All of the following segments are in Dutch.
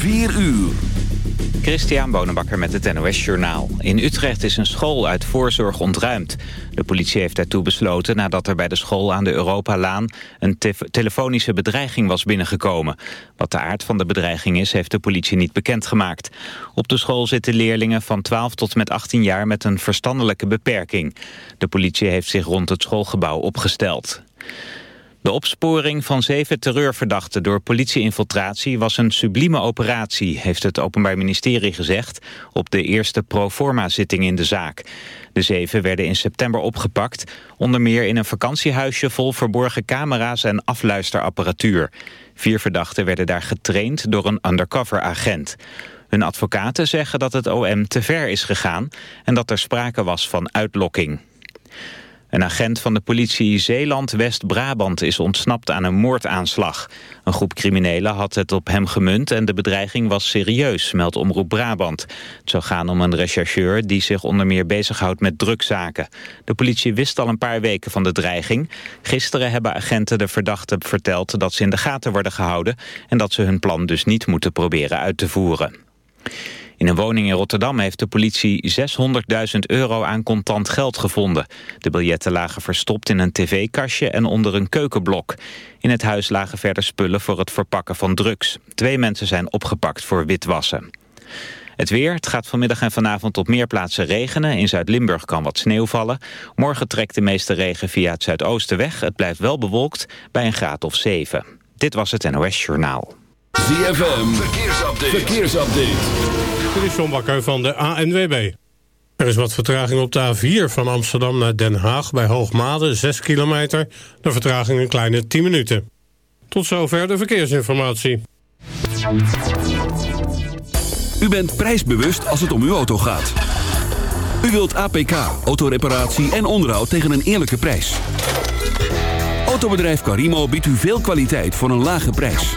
4 uur. Christian Bonenbakker met het NOS Journaal. In Utrecht is een school uit voorzorg ontruimd. De politie heeft daartoe besloten nadat er bij de school aan de Europalaan... een telefonische bedreiging was binnengekomen. Wat de aard van de bedreiging is, heeft de politie niet bekendgemaakt. Op de school zitten leerlingen van 12 tot met 18 jaar met een verstandelijke beperking. De politie heeft zich rond het schoolgebouw opgesteld. De opsporing van zeven terreurverdachten door politieinfiltratie was een sublieme operatie, heeft het Openbaar Ministerie gezegd op de eerste proforma-zitting in de zaak. De zeven werden in september opgepakt, onder meer in een vakantiehuisje vol verborgen camera's en afluisterapparatuur. Vier verdachten werden daar getraind door een undercover agent. Hun advocaten zeggen dat het OM te ver is gegaan en dat er sprake was van uitlokking. Een agent van de politie Zeeland-West-Brabant is ontsnapt aan een moordaanslag. Een groep criminelen had het op hem gemunt en de bedreiging was serieus, meldt Omroep Brabant. Het zou gaan om een rechercheur die zich onder meer bezighoudt met drugzaken. De politie wist al een paar weken van de dreiging. Gisteren hebben agenten de verdachten verteld dat ze in de gaten worden gehouden... en dat ze hun plan dus niet moeten proberen uit te voeren. In een woning in Rotterdam heeft de politie 600.000 euro aan contant geld gevonden. De biljetten lagen verstopt in een tv-kastje en onder een keukenblok. In het huis lagen verder spullen voor het verpakken van drugs. Twee mensen zijn opgepakt voor witwassen. Het weer, het gaat vanmiddag en vanavond op meer plaatsen regenen. In Zuid-Limburg kan wat sneeuw vallen. Morgen trekt de meeste regen via het zuidoosten weg. Het blijft wel bewolkt bij een graad of 7. Dit was het NOS Journaal. ZFM, verkeersupdate. verkeersupdate. Dit is John Bakker van de ANWB. Er is wat vertraging op de A4 van Amsterdam naar Den Haag... bij Hoogmade, 6 kilometer. De vertraging een kleine 10 minuten. Tot zover de verkeersinformatie. U bent prijsbewust als het om uw auto gaat. U wilt APK, autoreparatie en onderhoud tegen een eerlijke prijs. Autobedrijf Carimo biedt u veel kwaliteit voor een lage prijs.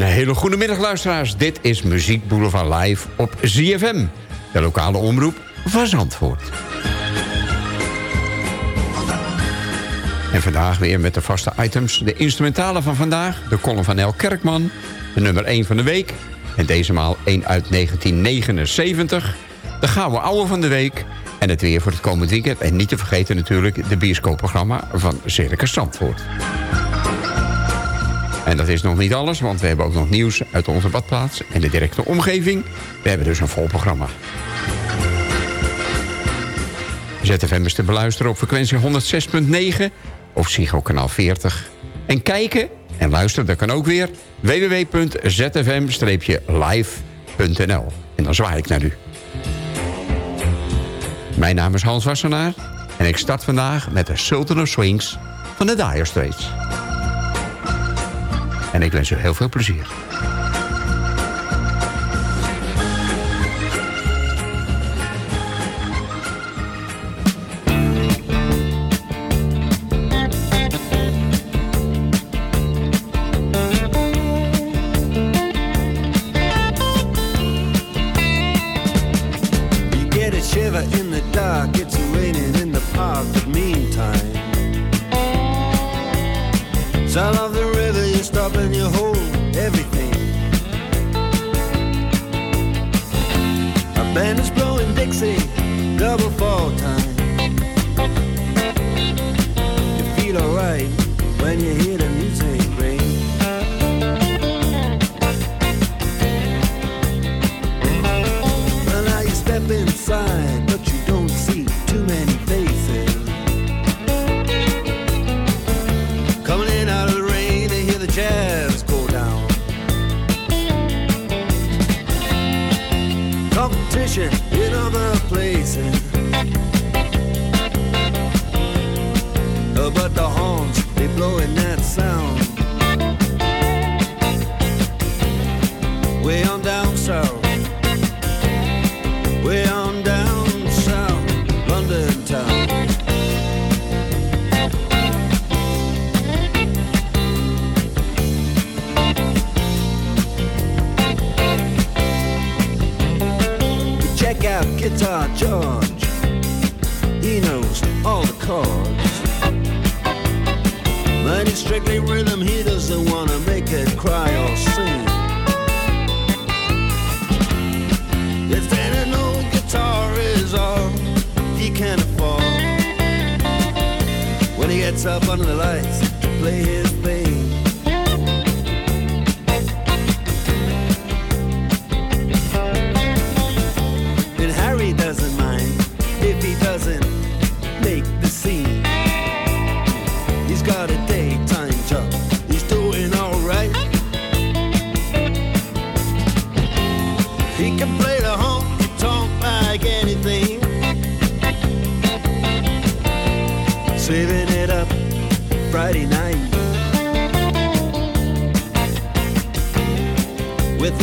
Een hele goede middag luisteraars. Dit is Muziek Boulevard Live op ZFM. De lokale omroep van Zandvoort. En vandaag weer met de vaste items. De instrumentale van vandaag. De column van El Kerkman. De nummer 1 van de week. En deze maal 1 uit 1979. De gouden ouwe van de week. En het weer voor het komend weekend. En niet te vergeten natuurlijk de bioscoopprogramma van Circus Zandvoort. En dat is nog niet alles, want we hebben ook nog nieuws uit onze badplaats... en de directe omgeving. We hebben dus een vol programma. ZFM is te beluisteren op frequentie 106.9 of Psycho kanaal 40. En kijken en luisteren, dat kan ook weer www.zfm-live.nl. En dan zwaai ik naar u. Mijn naam is Hans Wassenaar en ik start vandaag met de Sultan of Swings van de Dire Straits. En ik wens u heel veel plezier. The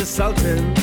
the Sultan.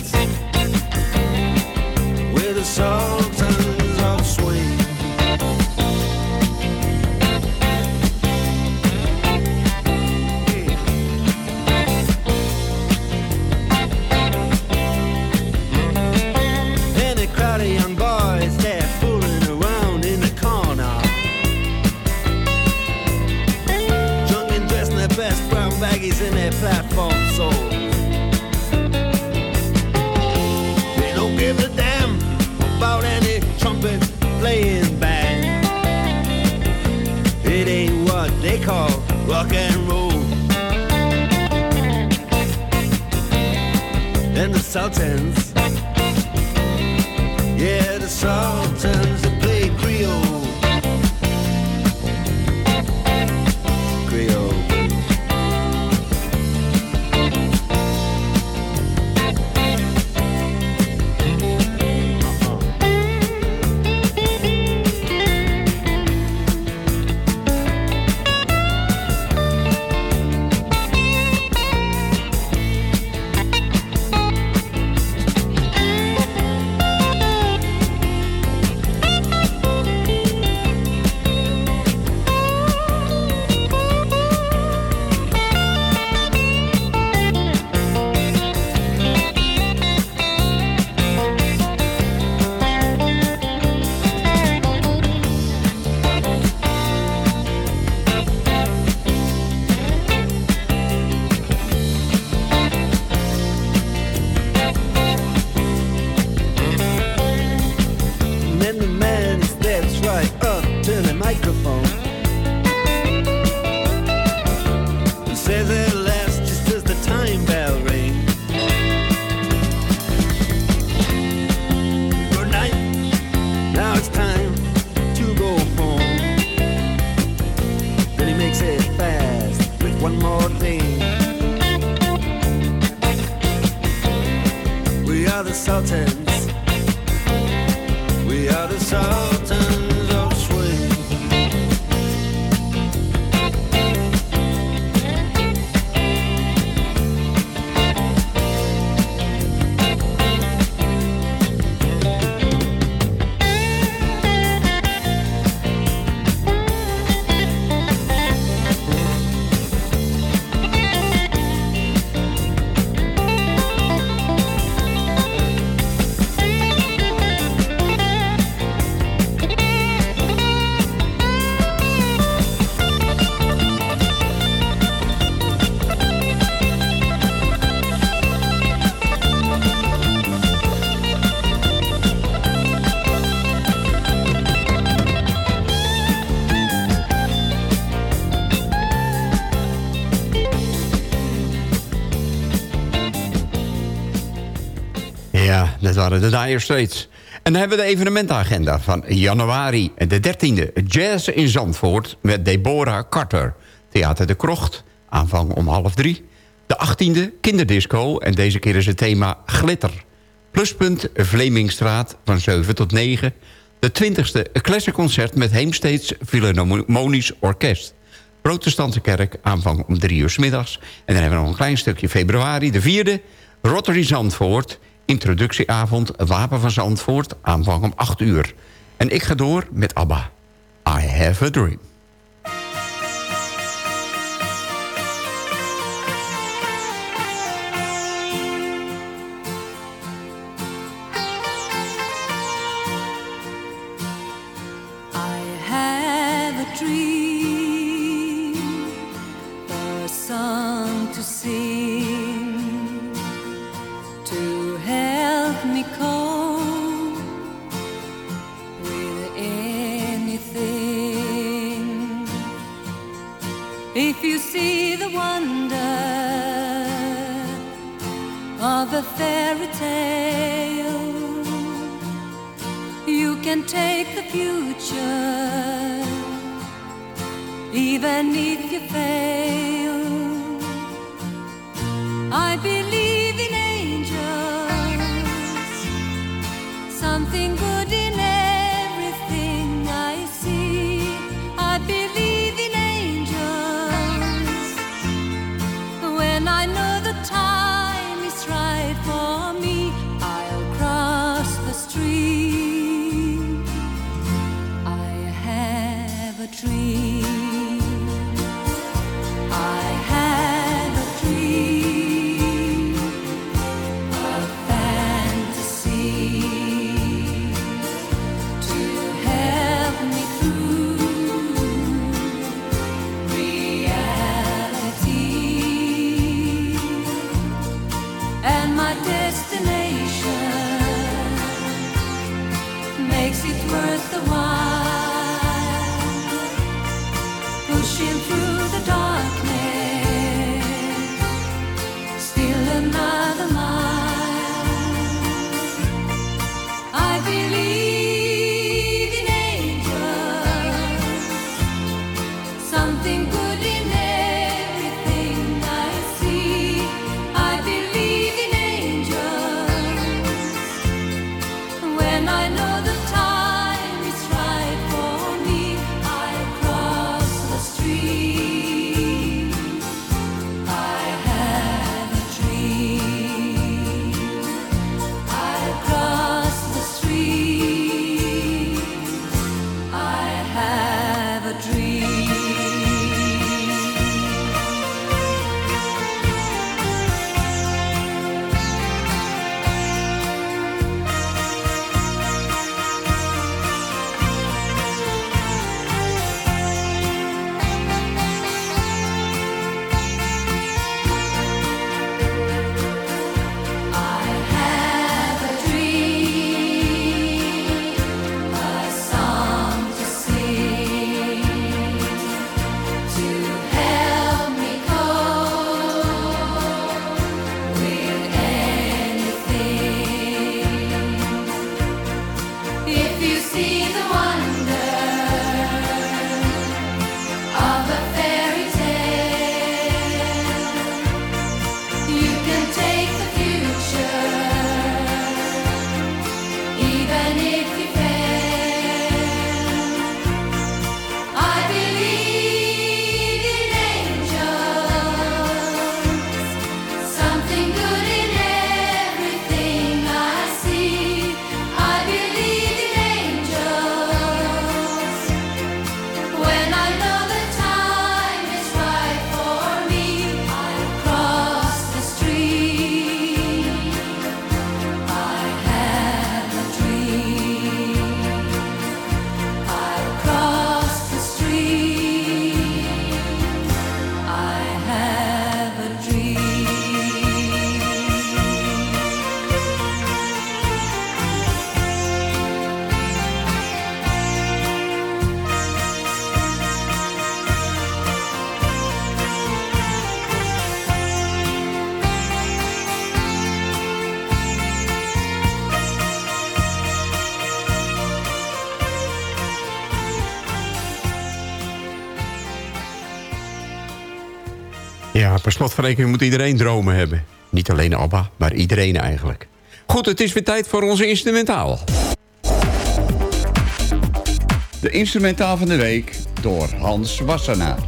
De Dire Straits. En dan hebben we de evenementenagenda van januari. De 13e, Jazz in Zandvoort met Deborah Carter. Theater de Krocht, aanvang om half drie. De 18e, Kinderdisco. En deze keer is het thema glitter. Pluspunt Vlemingstraat van 7 tot 9. De 20e, een klassenconcert met Heemsteeds Philharmonisch Orkest. Protestantse kerk, aanvang om 3 uur middags. En dan hebben we nog een klein stukje februari. De 4e, Rotary Zandvoort. Introductieavond Wapen van Zandvoort, aanvang om 8 uur. En ik ga door met ABBA. I have a dream. A fairy tale, you can take the future, even if you fail. I believe in angels, something good Rekening moet iedereen dromen hebben. Niet alleen ABBA, maar iedereen eigenlijk. Goed, het is weer tijd voor onze instrumentaal. De instrumentaal van de week door Hans Wassenaar.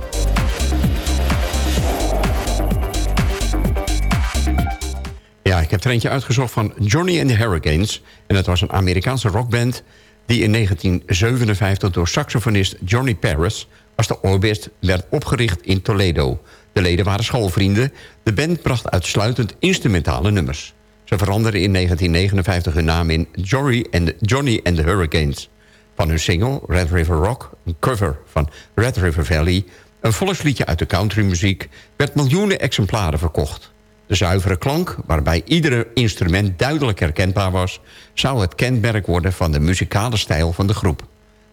Ja, ik heb er eentje uitgezocht van Johnny and the Hurricanes. En dat was een Amerikaanse rockband... die in 1957 door saxofonist Johnny Paris... als de Orbist werd opgericht in Toledo. De leden waren schoolvrienden. De band bracht uitsluitend instrumentale nummers. Ze veranderden in 1959 hun naam in the, Johnny and the Hurricanes. Van hun single Red River Rock, een cover van Red River Valley... een volksliedje uit de countrymuziek... werd miljoenen exemplaren verkocht. De zuivere klank, waarbij iedere instrument duidelijk herkenbaar was... zou het kenmerk worden van de muzikale stijl van de groep.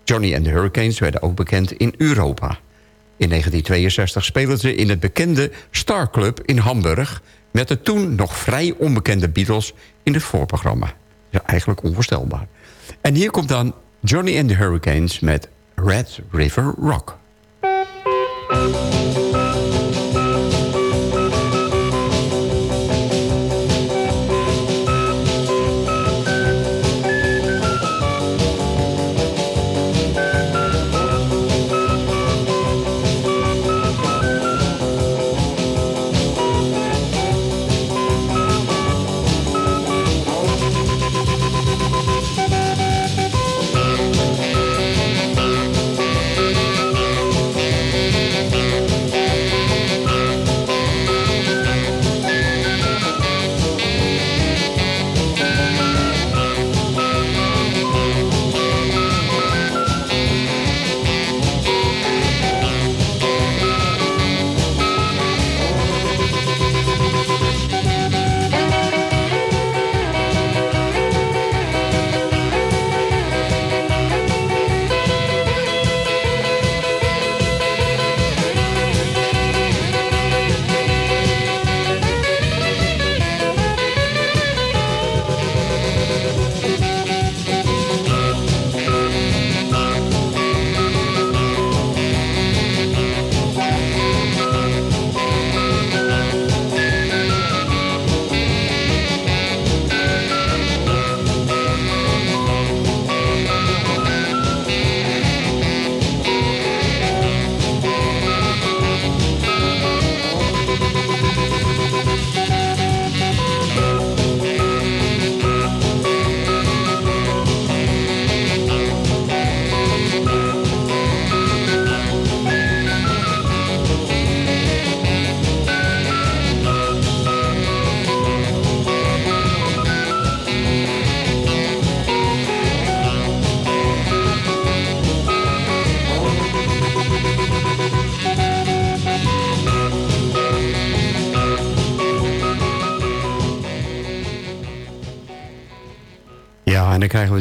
Johnny and the Hurricanes werden ook bekend in Europa. In 1962 speelden ze in het bekende Star Club in Hamburg... met de toen nog vrij onbekende Beatles in het voorprogramma. Ja, eigenlijk onvoorstelbaar. En hier komt dan Johnny and the Hurricanes met Red River Rock.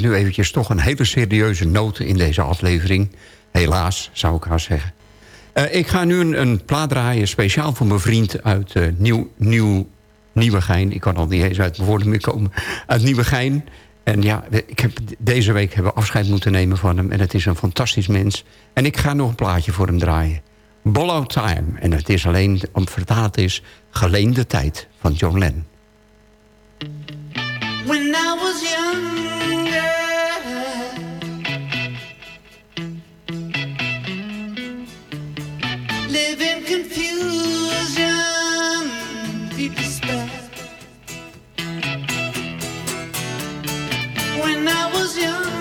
Nu eventjes toch een hele serieuze noot in deze aflevering. Helaas, zou ik haar zeggen. Eh, ik ga nu een, een plaat draaien, speciaal voor mijn vriend uit uh, Nieuw, Nieuw, Nieuwegein. Ik kan al niet eens uit mijn woorden meer komen. Uit Nieuwegein. En ja, ik heb deze week hebben we afscheid moeten nemen van hem. En het is een fantastisch mens. En ik ga nog een plaatje voor hem draaien. Bollow Time. En het is alleen, om vertaald is, Geleende Tijd van John Lennon. When I was younger, live in confusion, despair. When I was younger,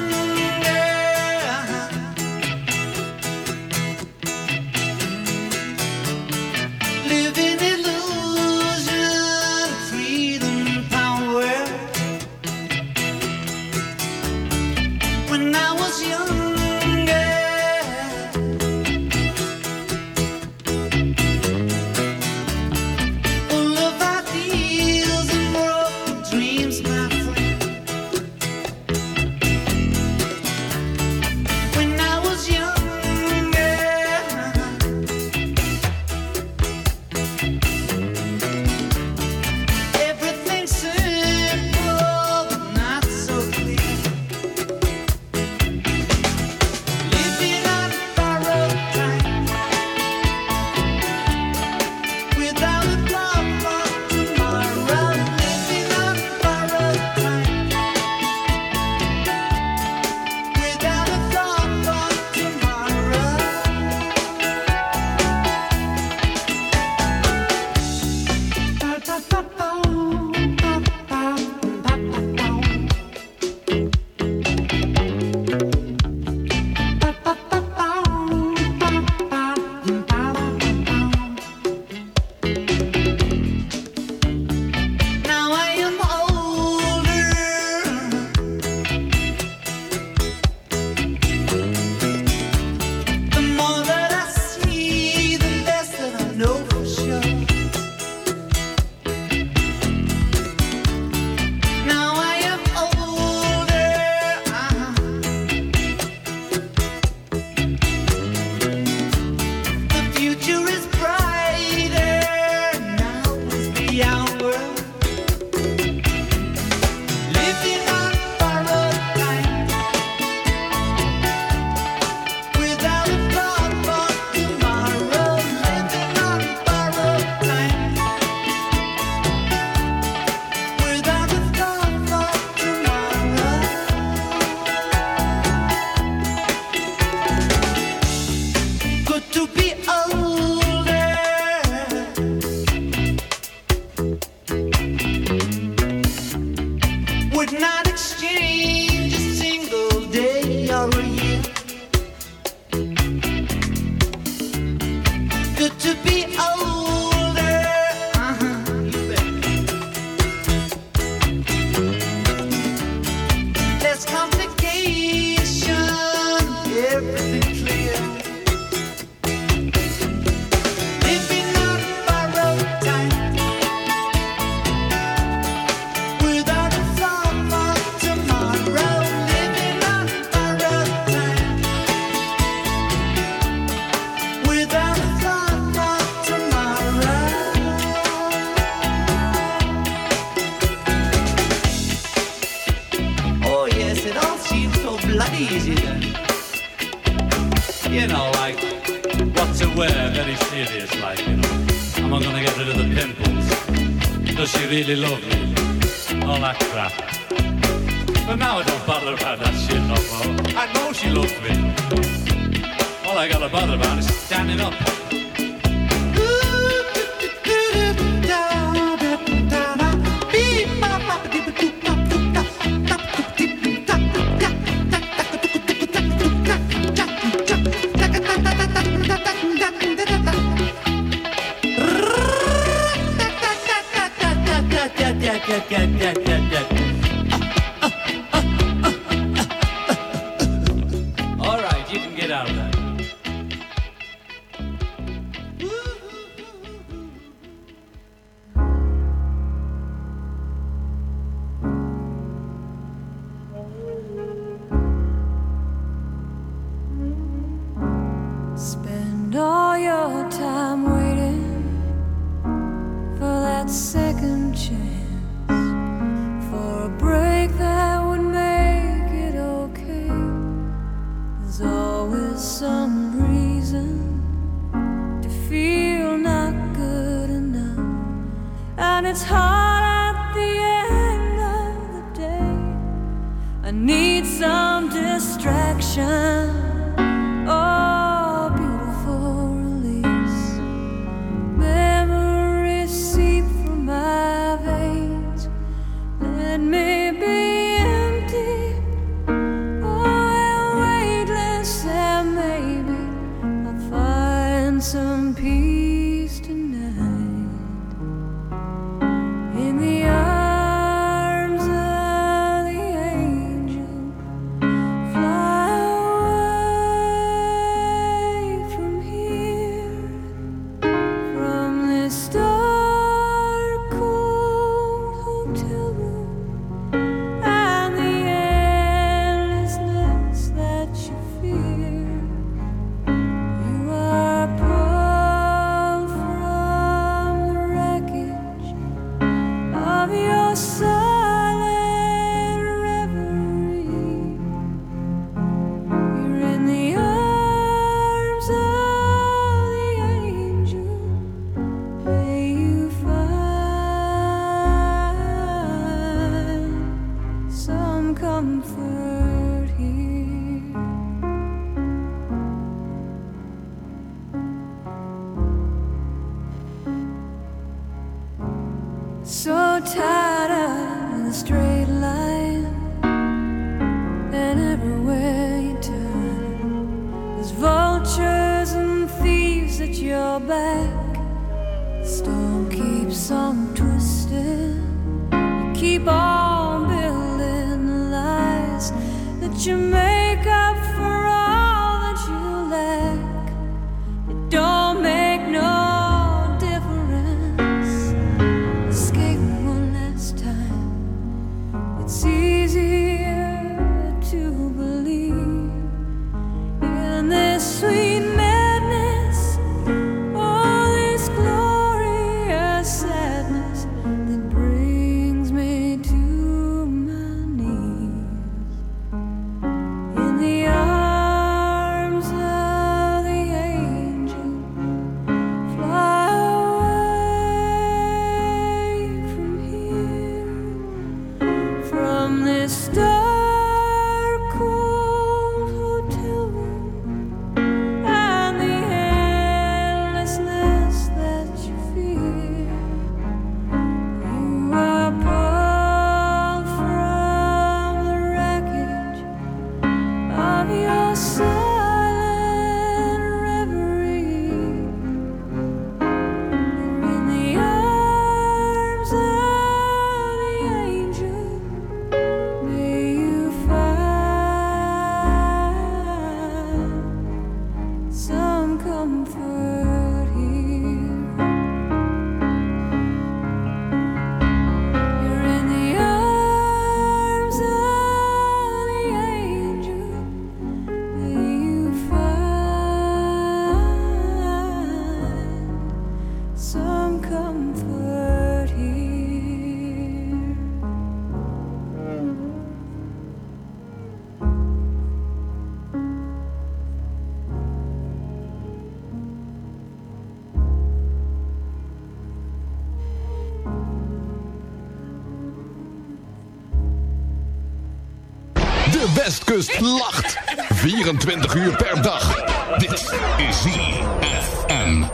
Westkust lacht. 24 uur per dag. Dit is ZFM.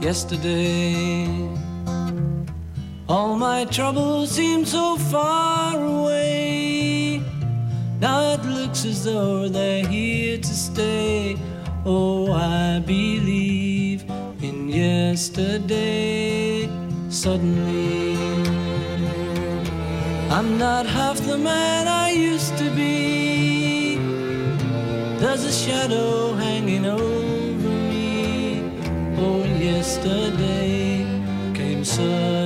yesterday. All my troubles seem so far away. Now it looks as though they're here to stay. Oh, I believe in yesterday. Suddenly, I'm not half the man I used to be. There's a shadow hanging over me. Oh, yesterday came suddenly.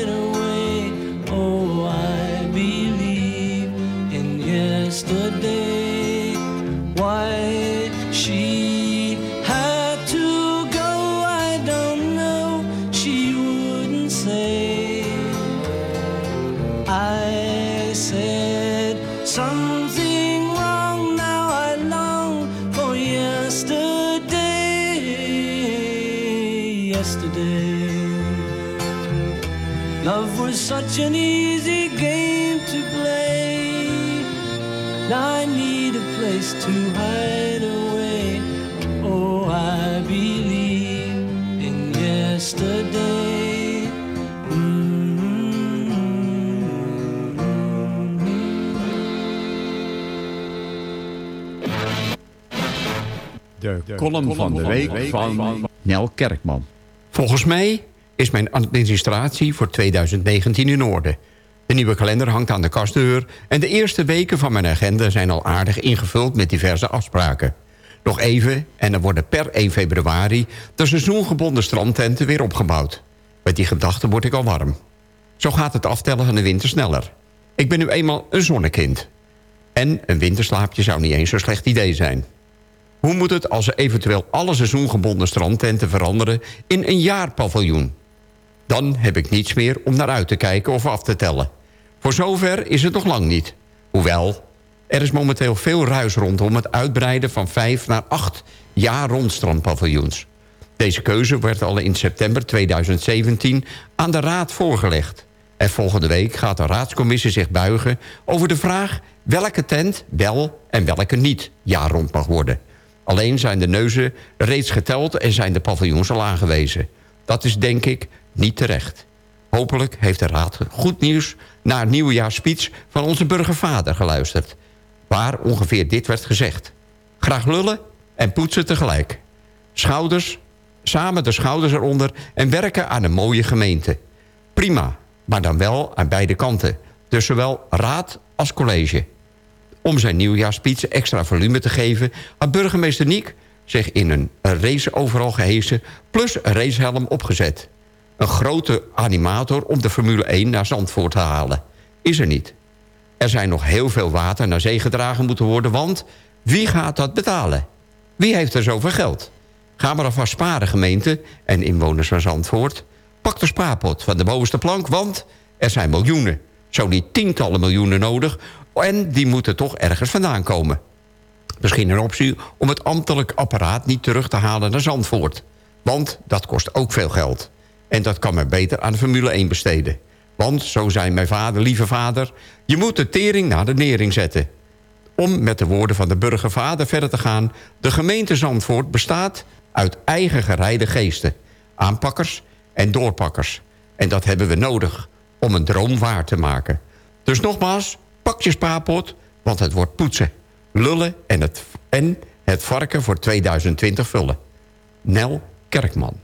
De column van de week van Nel Kerkman. Volgens mij is mijn administratie voor 2019 in orde. De nieuwe kalender hangt aan de kastdeur... en de eerste weken van mijn agenda zijn al aardig ingevuld met diverse afspraken. Nog even en dan worden per 1 februari... de seizoengebonden strandtenten weer opgebouwd. Met die gedachte word ik al warm. Zo gaat het aftellen van de winter sneller. Ik ben nu eenmaal een zonnekind. En een winterslaapje zou niet eens zo'n slecht idee zijn. Hoe moet het als we eventueel alle seizoengebonden strandtenten veranderen... in een jaarpaviljoen? Dan heb ik niets meer om naar uit te kijken of af te tellen. Voor zover is het nog lang niet. Hoewel, er is momenteel veel ruis rondom het uitbreiden van vijf naar acht jaar rond strandpaviljoens. Deze keuze werd al in september 2017 aan de Raad voorgelegd. En volgende week gaat de raadscommissie zich buigen over de vraag... welke tent wel en welke niet jaar rond mag worden. Alleen zijn de neuzen reeds geteld en zijn de paviljoens al aangewezen. Dat is denk ik niet terecht. Hopelijk heeft de Raad goed nieuws naar het nieuwjaarsspeech van onze burgervader geluisterd. Waar ongeveer dit werd gezegd. Graag lullen en poetsen tegelijk. Schouders, samen de schouders eronder en werken aan een mooie gemeente. Prima, maar dan wel aan beide kanten. Dus zowel raad als college. Om zijn nieuwjaarspits extra volume te geven... had burgemeester Niek zich in een race overal gehesen... plus een racehelm opgezet. Een grote animator om de Formule 1 naar Zandvoort te halen. Is er niet. Er zijn nog heel veel water naar zee gedragen moeten worden... want wie gaat dat betalen? Wie heeft er zoveel geld? Ga maar alvast sparen, gemeente en inwoners van Zandvoort. Pak de spaarpot van de bovenste plank, want er zijn miljoenen. Zo niet tientallen miljoenen nodig... en die moeten toch ergens vandaan komen. Misschien een optie om het ambtelijk apparaat niet terug te halen naar Zandvoort. Want dat kost ook veel geld. En dat kan men beter aan de Formule 1 besteden. Want, zo zei mijn vader, lieve vader... je moet de tering naar de nering zetten. Om met de woorden van de burgervader verder te gaan... de gemeente Zandvoort bestaat uit eigen gereide geesten. Aanpakkers en doorpakkers. En dat hebben we nodig om een droom waar te maken. Dus nogmaals, pak je spaarpot, want het wordt poetsen. Lullen en het, en het varken voor 2020 vullen. Nel Kerkman.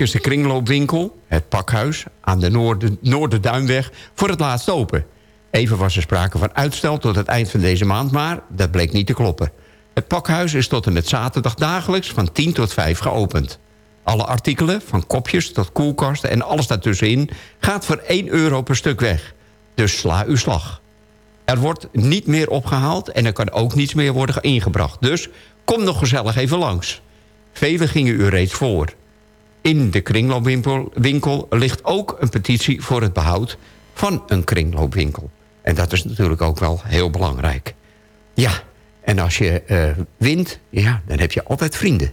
Is de kringloopwinkel, het pakhuis... aan de Noorderduinweg voor het laatst open. Even was er sprake van uitstel tot het eind van deze maand... maar dat bleek niet te kloppen. Het pakhuis is tot en met zaterdag dagelijks van 10 tot 5 geopend. Alle artikelen, van kopjes tot koelkasten en alles daartussenin... gaat voor 1 euro per stuk weg. Dus sla uw slag. Er wordt niet meer opgehaald en er kan ook niets meer worden ingebracht. Dus kom nog gezellig even langs. Velen gingen u reeds voor. In de kringloopwinkel winkel ligt ook een petitie voor het behoud van een kringloopwinkel. En dat is natuurlijk ook wel heel belangrijk. Ja, en als je eh, wint, ja, dan heb je altijd vrienden.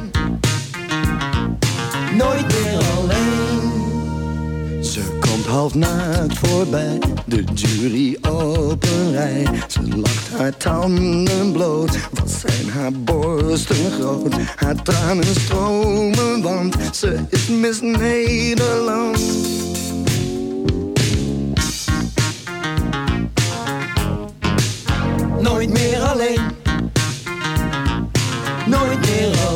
Half naakt voorbij, de jury op een rij. Ze lacht haar tanden bloot, wat zijn haar borsten groot. Haar tranen stromen, want ze is Miss Nederland. Nooit meer alleen. Nooit meer alleen.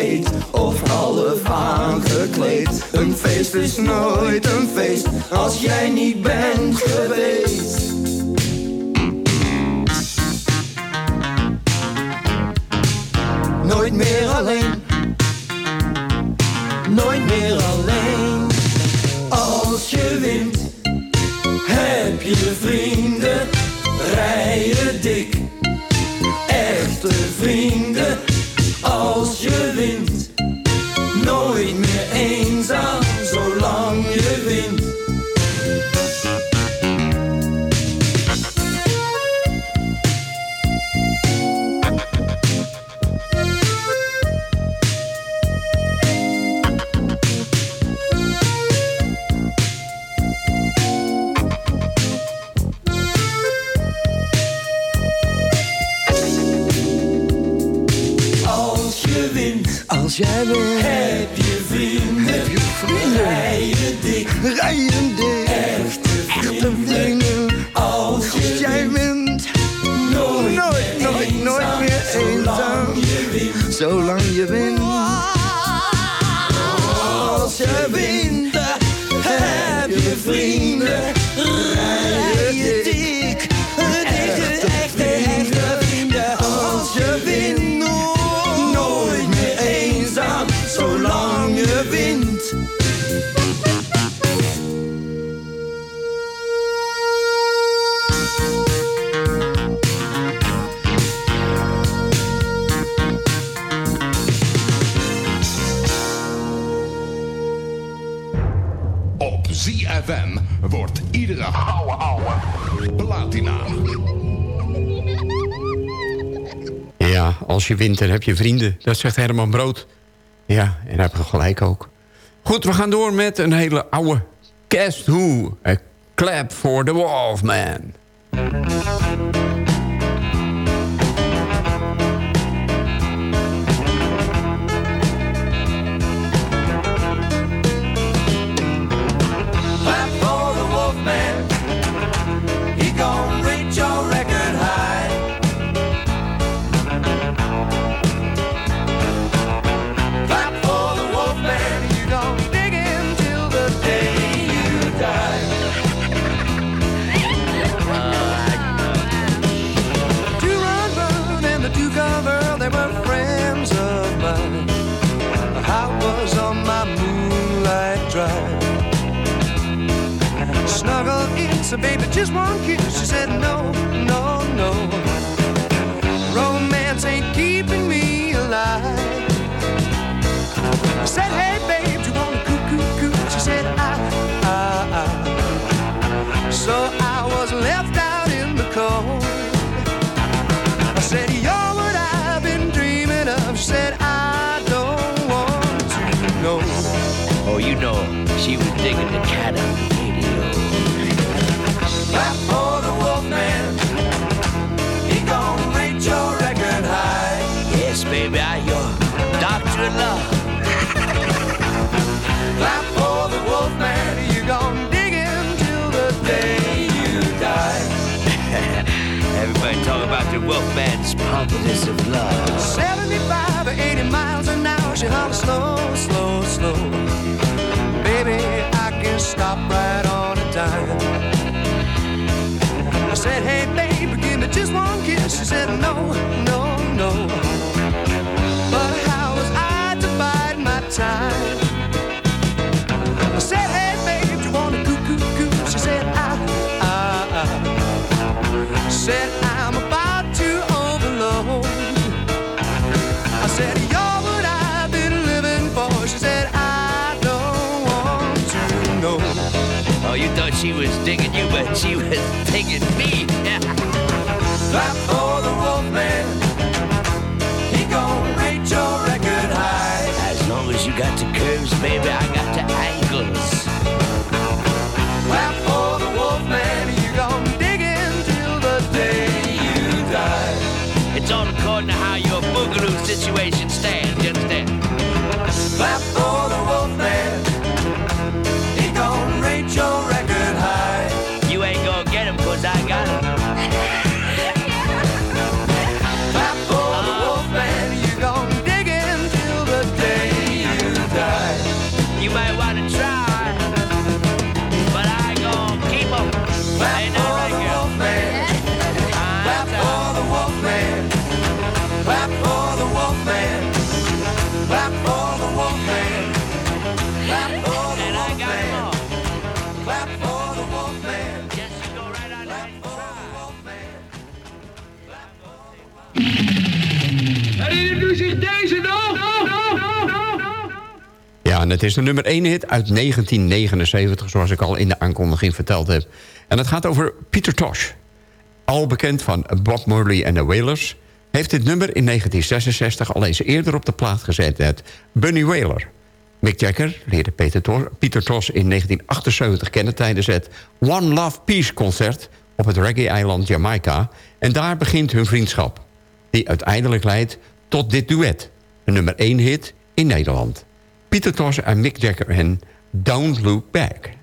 Slaapt of half aangekleed. Een feest is nooit een feest, als jij niet bent geweest. Nooit meer alleen. Nooit meer alleen. Als je wint, heb je vrienden. Dan heb je vrienden. Dat zegt Herman Brood. Ja, en daar heb je gelijk ook. Goed, we gaan door met een hele oude Cast Who. A clap for the Wolfman. I'm about to overload. I said, You're what I've been living for. She said, I don't want to know. Oh, you thought she was digging you, but she was digging me. Clap Het is de nummer 1 hit uit 1979, zoals ik al in de aankondiging verteld heb. En het gaat over Peter Tosh. Al bekend van Bob Marley en de Wailers... heeft dit nummer in 1966 al eens eerder op de plaat gezet... het Bunny Wailer. Mick Jagger leerde Peter, Tosh, Peter Tosh in 1978 kennen... tijdens het One Love Peace concert op het reggae-eiland Jamaica... en daar begint hun vriendschap, die uiteindelijk leidt tot dit duet... een nummer 1 hit in Nederland. Peter Tosh en Mick Jagger en Don't Look Back.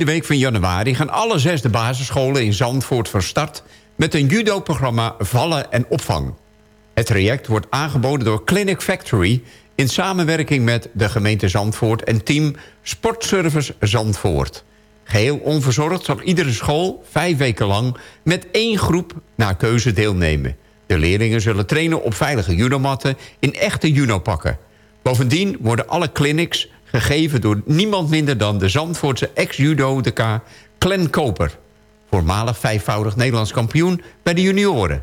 tweede week van januari gaan alle zes de basisscholen in Zandvoort van start... met een judo-programma Vallen en Opvang. Het traject wordt aangeboden door Clinic Factory... in samenwerking met de gemeente Zandvoort en team Sportservice Zandvoort. Geheel onverzorgd zal iedere school vijf weken lang met één groep naar keuze deelnemen. De leerlingen zullen trainen op veilige judomatten in echte judopakken. Bovendien worden alle clinics gegeven door niemand minder dan de Zandvoortse ex-judo-DK Clan Koper. Voormalig vijfvoudig Nederlands kampioen bij de junioren.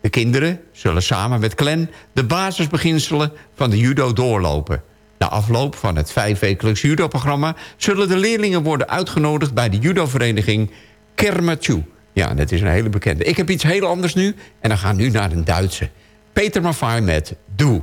De kinderen zullen samen met Klen de basisbeginselen van de judo doorlopen. Na afloop van het vijfwekelijks judo-programma... zullen de leerlingen worden uitgenodigd bij de judovereniging Kermatju. Ja, dat is een hele bekende. Ik heb iets heel anders nu en dan gaan we nu naar een Duitse. Peter Maffay met Doe.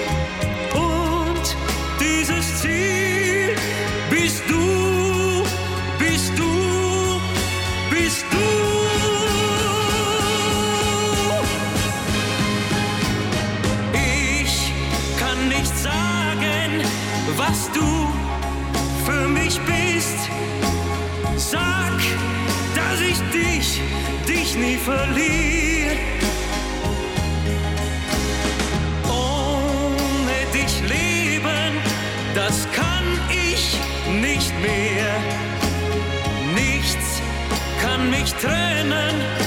dich nie verliere. Ohne dich leben, das kann ich nicht mehr. Nichts kann mich trennen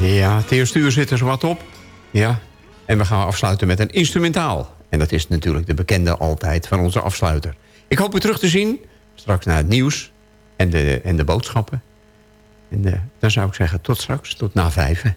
Ja, het eerste uur zit er wat op. Ja, en we gaan afsluiten met een instrumentaal. En dat is natuurlijk de bekende altijd van onze afsluiter. Ik hoop u terug te zien, straks naar het nieuws en de, en de boodschappen. En eh, dan zou ik zeggen tot straks, tot na vijven.